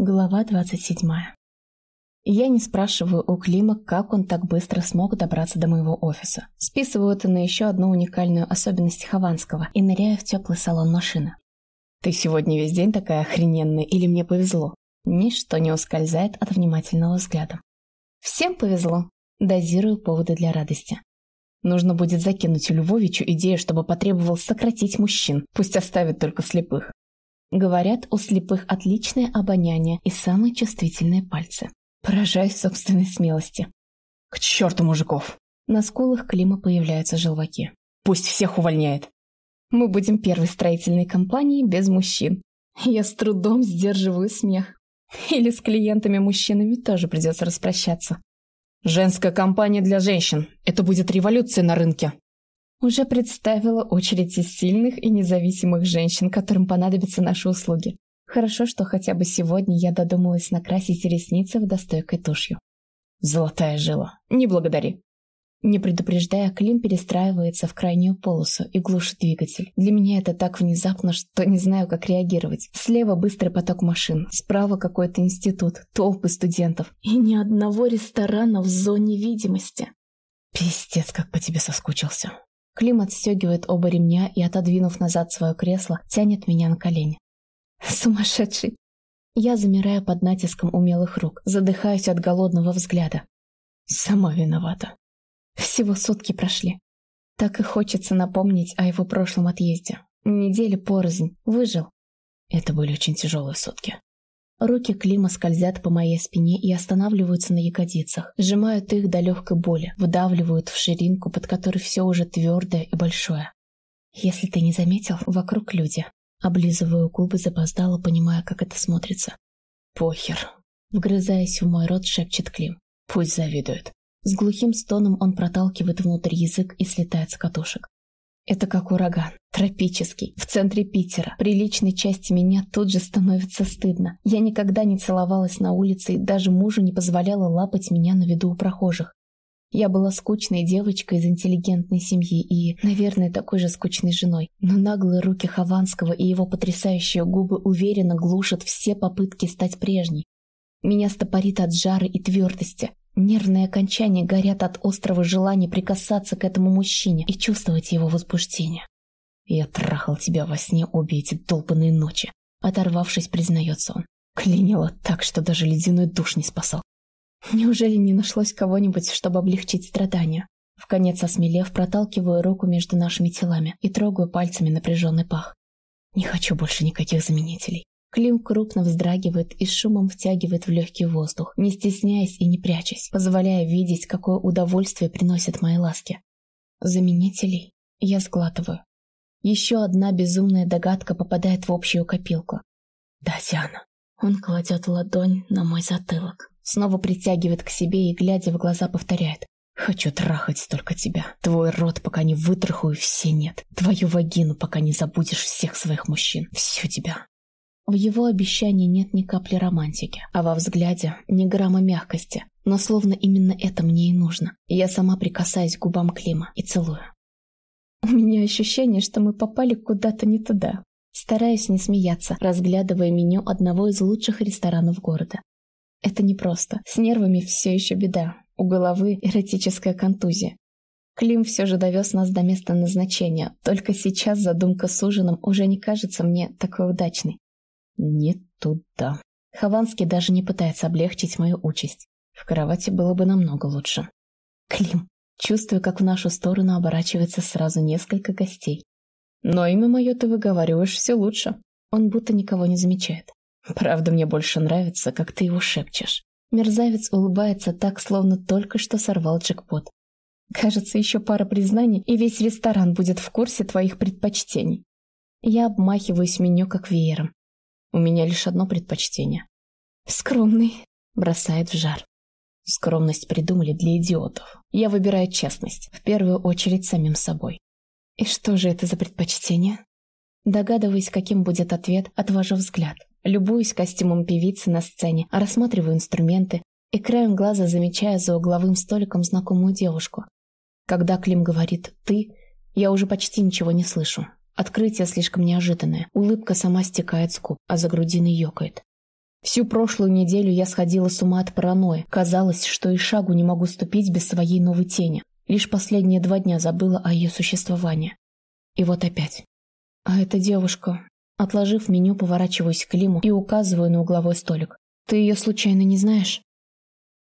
Глава 27. Я не спрашиваю у Клима, как он так быстро смог добраться до моего офиса. Списываю это на еще одну уникальную особенность Хованского и ныряю в теплый салон машины. «Ты сегодня весь день такая охрененная или мне повезло?» Ничто не ускользает от внимательного взгляда. «Всем повезло!» Дозирую поводы для радости. Нужно будет закинуть Львовичу идею, чтобы потребовал сократить мужчин, пусть оставит только слепых. Говорят, у слепых отличное обоняние и самые чувствительные пальцы. Поражаюсь собственной смелости. К черту мужиков! На скулах Клима появляются желваки. Пусть всех увольняет. Мы будем первой строительной компанией без мужчин. Я с трудом сдерживаю смех. Или с клиентами-мужчинами тоже придется распрощаться. Женская компания для женщин. Это будет революция на рынке. Уже представила очередь из сильных и независимых женщин, которым понадобятся наши услуги. Хорошо, что хотя бы сегодня я додумалась накрасить ресницы водостойкой тушью. Золотая жила. Не благодари. Не предупреждая, Клим перестраивается в крайнюю полосу и глушит двигатель. Для меня это так внезапно, что не знаю, как реагировать. Слева быстрый поток машин, справа какой-то институт, толпы студентов и ни одного ресторана в зоне видимости. Пиздец, как по тебе соскучился. Клим отстегивает оба ремня и, отодвинув назад свое кресло, тянет меня на колени. Сумасшедший. Я замираю под натиском умелых рук, задыхаюсь от голодного взгляда. Сама виновата. Всего сутки прошли. Так и хочется напомнить о его прошлом отъезде. Недели порознь. Выжил. Это были очень тяжелые сутки. Руки Клима скользят по моей спине и останавливаются на ягодицах, сжимают их до легкой боли, выдавливают в ширинку, под которой все уже твердое и большое. Если ты не заметил, вокруг люди. Облизываю губы, запоздало, понимая, как это смотрится. Похер. Вгрызаясь в мой рот, шепчет Клим. Пусть завидует. С глухим стоном он проталкивает внутрь язык и слетает с катушек. Это как ураган, тропический, в центре Питера. Приличной части меня тут же становится стыдно. Я никогда не целовалась на улице и даже мужу не позволяла лапать меня на виду у прохожих. Я была скучной девочкой из интеллигентной семьи и, наверное, такой же скучной женой. Но наглые руки Хованского и его потрясающие губы уверенно глушат все попытки стать прежней. Меня стопорит от жары и твердости. Нервные окончания горят от острого желания прикасаться к этому мужчине и чувствовать его возбуждение. «Я трахал тебя во сне обе эти долбанные ночи», — оторвавшись, признается он. Клинило так, что даже ледяной душ не спасал. Неужели не нашлось кого-нибудь, чтобы облегчить страдания? В конец осмелев, проталкиваю руку между нашими телами и трогаю пальцами напряженный пах. Не хочу больше никаких заменителей. Клим крупно вздрагивает и шумом втягивает в легкий воздух, не стесняясь и не прячась, позволяя видеть, какое удовольствие приносят мои ласки. Заменителей я сглатываю. Еще одна безумная догадка попадает в общую копилку. Диана. Он кладет ладонь на мой затылок, снова притягивает к себе и, глядя в глаза, повторяет. Хочу трахать только тебя. Твой рот, пока не вытрахаю, все нет. Твою вагину, пока не забудешь всех своих мужчин. Всю тебя. В его обещании нет ни капли романтики, а во взгляде ни грамма мягкости. Но словно именно это мне и нужно. Я сама прикасаюсь к губам Клима и целую. У меня ощущение, что мы попали куда-то не туда. Стараюсь не смеяться, разглядывая меню одного из лучших ресторанов города. Это непросто. С нервами все еще беда. У головы эротическая контузия. Клим все же довез нас до места назначения, только сейчас задумка с ужином уже не кажется мне такой удачной. Не туда. Хованский даже не пытается облегчить мою участь. В кровати было бы намного лучше. Клим, чувствую, как в нашу сторону оборачивается сразу несколько гостей. Но имя мое ты выговариваешь все лучше. Он будто никого не замечает. Правда, мне больше нравится, как ты его шепчешь. Мерзавец улыбается так, словно только что сорвал джекпот. Кажется, еще пара признаний, и весь ресторан будет в курсе твоих предпочтений. Я обмахиваюсь меню как веером. У меня лишь одно предпочтение. Скромный. Бросает в жар. Скромность придумали для идиотов. Я выбираю честность, в первую очередь самим собой. И что же это за предпочтение? Догадываясь, каким будет ответ, отвожу взгляд. Любуюсь костюмом певицы на сцене, рассматриваю инструменты и краем глаза замечаю за угловым столиком знакомую девушку. Когда Клим говорит «ты», я уже почти ничего не слышу. Открытие слишком неожиданное. Улыбка сама стекает с губ, а за грудиной ёкает. Всю прошлую неделю я сходила с ума от паранойи. Казалось, что и шагу не могу ступить без своей новой тени. Лишь последние два дня забыла о ее существовании. И вот опять. А эта девушка... Отложив меню, поворачиваюсь к Лиму и указываю на угловой столик. Ты ее случайно не знаешь?